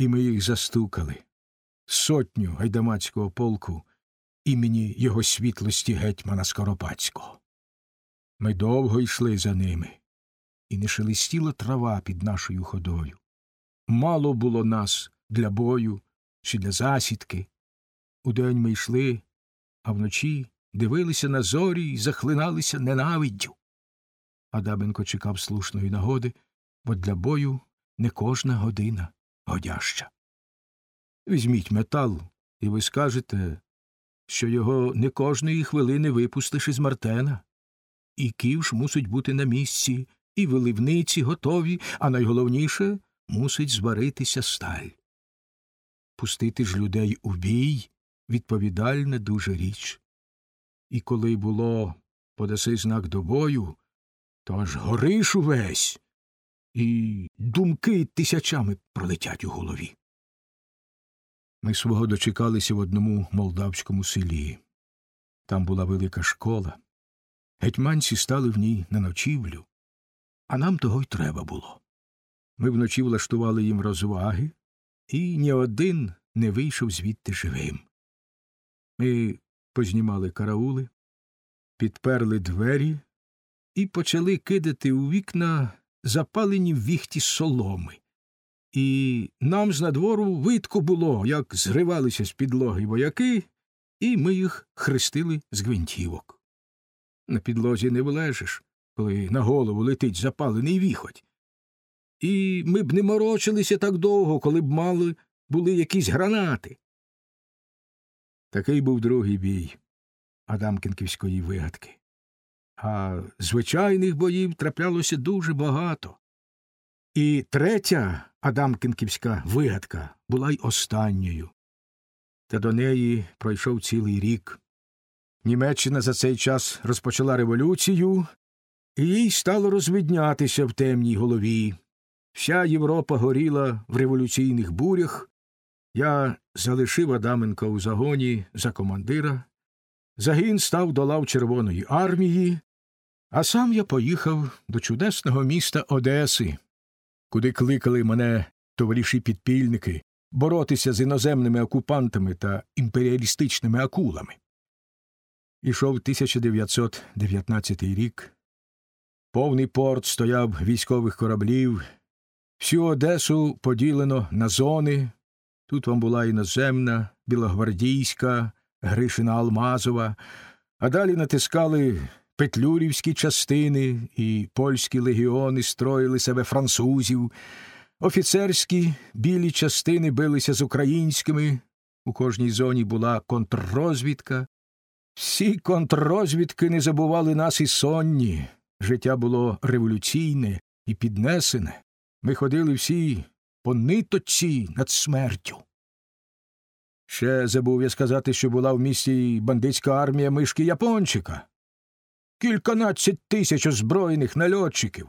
і ми їх застукали. Сотню гайдамацького полку імені його світлості гетьмана Скоропадського. Ми довго йшли за ними, і не шелестіла трава під нашою ходою. Мало було нас для бою чи для засідки. Удень ми йшли, а вночі дивилися на зорі і захлиналися ненавиддю. Адаменко чекав слушної нагоди, бо для бою не кожна година годяща. Візьміть метал, і ви скажете, що його не кожної хвилини випустиш із Мартена, і ківш мусить бути на місці, і виливниці готові, а найголовніше мусить зваритися сталь. Пустити ж людей у бій відповідальна дуже річ. І коли було подаси знак до бою, то аж гориш увесь, і думки тисячами пролетять у голові. Ми свого дочекалися в одному молдавському селі. Там була велика школа. Гетьманці стали в ній на ночівлю, а нам того й треба було. Ми вночі влаштували їм розваги, і ні один не вийшов звідти живим. Ми познімали караули, підперли двері і почали кидати у вікна запалені в віхті соломи. І нам з надвору видко було, як зривалися з підлоги вояки, і ми їх хрестили з гвинтівок. На підлозі не влежиш, коли на голову летить запалений віхоть. І ми б не морочилися так довго, коли б мали були якісь гранати. Такий був другий бій Адамкінківської вигадки. А звичайних боїв траплялося дуже багато. І третя Адамкінківська вигадка була й останньою. Та до неї пройшов цілий рік. Німеччина за цей час розпочала революцію, і їй стало розвиднятися в темній голові. Вся Європа горіла в революційних бурях. Я залишив Адаменка у загоні за командира. Загін став до лав Червоної армії, а сам я поїхав до чудесного міста Одеси, куди кликали мене товариші підпільники боротися з іноземними окупантами та імперіалістичними акулами. Ішов 1919 рік. Повний порт стояв військових кораблів, всю Одесу поділено на зони. Тут вам була іноземна, білогвардійська, Гришина Алмазова, а далі натискали петлюрівські частини, і польські легіони строїли себе французів, офіцерські білі частини билися з українськими, у кожній зоні була контррозвідка. Всі контррозвідки не забували нас і сонні. Життя було революційне і піднесене. Ми ходили всі по ниточці над смертю. Ще забув я сказати, що була в місті бандитська армія мишки Япончика. Кільканадцять тисяч озброєних нальотчиків.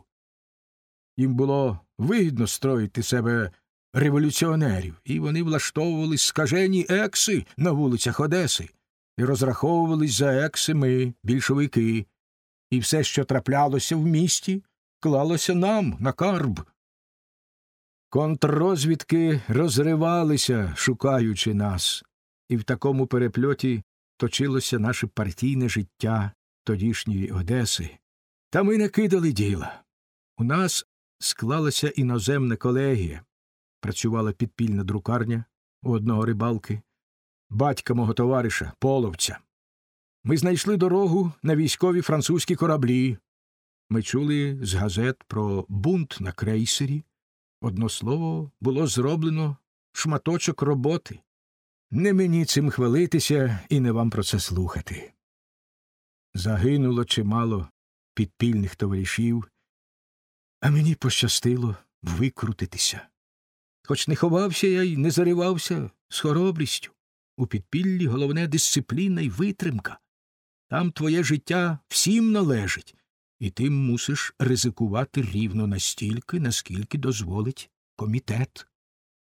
Їм було вигідно строїти себе революціонерів, і вони влаштовували скажені екси на вулицях Одеси і розраховувались за екси ми, більшовики, і все, що траплялося в місті, клалося нам на карб. Контррозвідки розривалися, шукаючи нас, і в такому перепльоті точилося наше партійне життя тодішньої Одеси. Та ми не кидали діла. У нас склалася іноземна колегія, працювала підпільна друкарня у одного рибалки, батька мого товариша, половця. Ми знайшли дорогу на військові французькі кораблі. Ми чули з газет про бунт на крейсері. Одно слово, було зроблено шматочок роботи. Не мені цим хвалитися і не вам про це слухати. Загинуло чимало підпільних товаришів, а мені пощастило викрутитися. Хоч не ховався я й не заривався з хоробрістю. У підпіллі головне дисципліна й витримка. Там твоє життя всім належить, і ти мусиш ризикувати рівно настільки, наскільки дозволить комітет.